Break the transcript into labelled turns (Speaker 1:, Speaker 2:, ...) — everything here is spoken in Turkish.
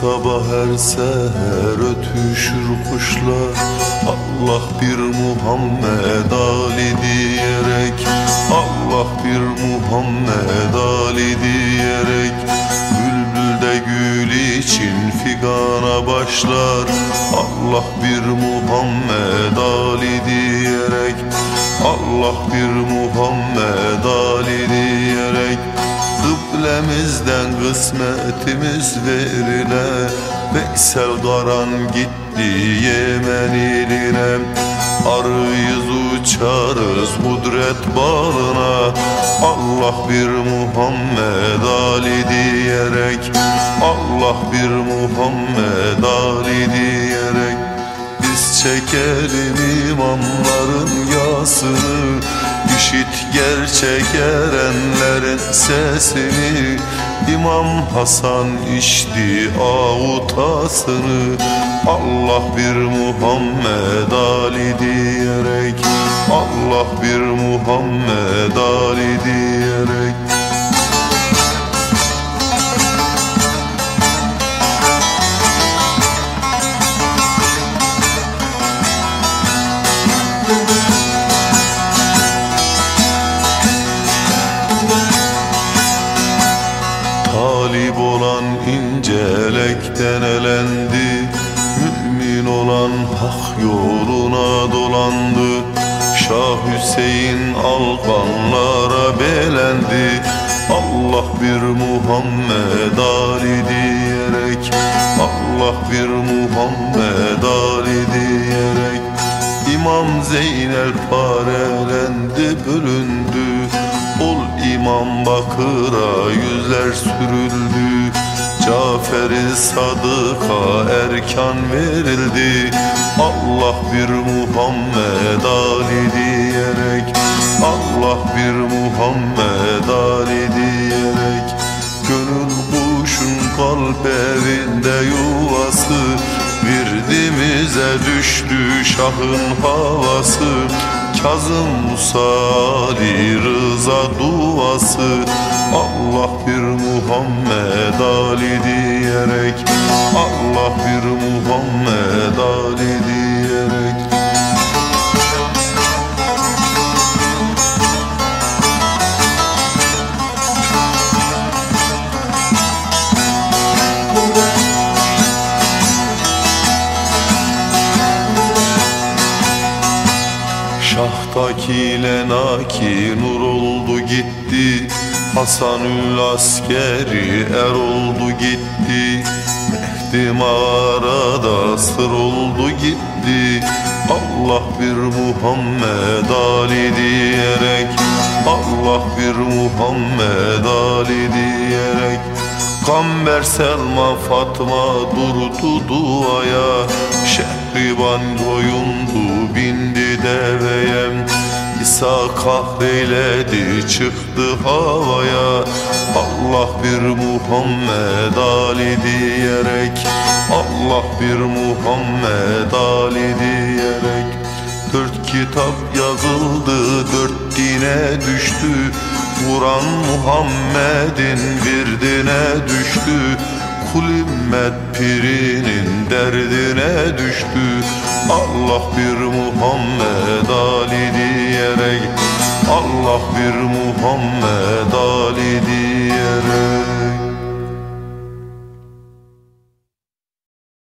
Speaker 1: sabah her seher ötüşür kuşlar. Allah bir Muhammed Ali diyerek Allah bir Muhammed Ali diyerek Bülbül de gül için figana başlar. Allah bir Muhammed Ali Kıblemizden kısmetimiz verile Veysel Karan gitti Yemen iline. Arıyız uçarız kudret bağına Allah bir Muhammed Ali diyerek Allah bir Muhammed Ali diyerek Biz çekelim imamların yasını İşit gerçek erenlerin sesini. İmam Hasan içti avutasını Allah bir Muhammed Ali diyerek. Allah bir Muhammed Ali diyerek Talip olan incelekten elendi Mümin olan hak yoluna dolandı. Şah Hüseyin alkanlara belendi Allah bir Muhammed Ali diyerek. Allah bir Muhammed Ali İmam Zeynel parelendi bölündü. Ol İmam Bakır'a yüzler sürüldü. Cafer-i Sadık'a erkan verildi. Allah bir Muhammed Ali diyerek Allah bir Muhammed Ali diyerek Gönül kuşun kalp Virdimize düştü şahın havası. Kazım Musali Rıza duası. Allah bir Muhammed Ali Şahtaki lenaki nur oldu gitti. Hasanül askeri er oldu gitti. Mehdi mağarada sır oldu gitti. Allah bir Muhammed Ali diyerek Allah bir Muhammed Ali diyerek. Kamber Selma Fatma durdu duaya Şehriban koyundu İsa kahreyledi çıktı havaya. Allah bir Muhammed Ali diyerek Allah bir Muhammed Ali diyerek. Dört kitap yazıldı dört dine düştü. Kur'an Muhammed'in birdine düştü. Kul ümmet pirinin derdine düştü. Allah bir Muhammed Ali diyerek Allah bir Muhammed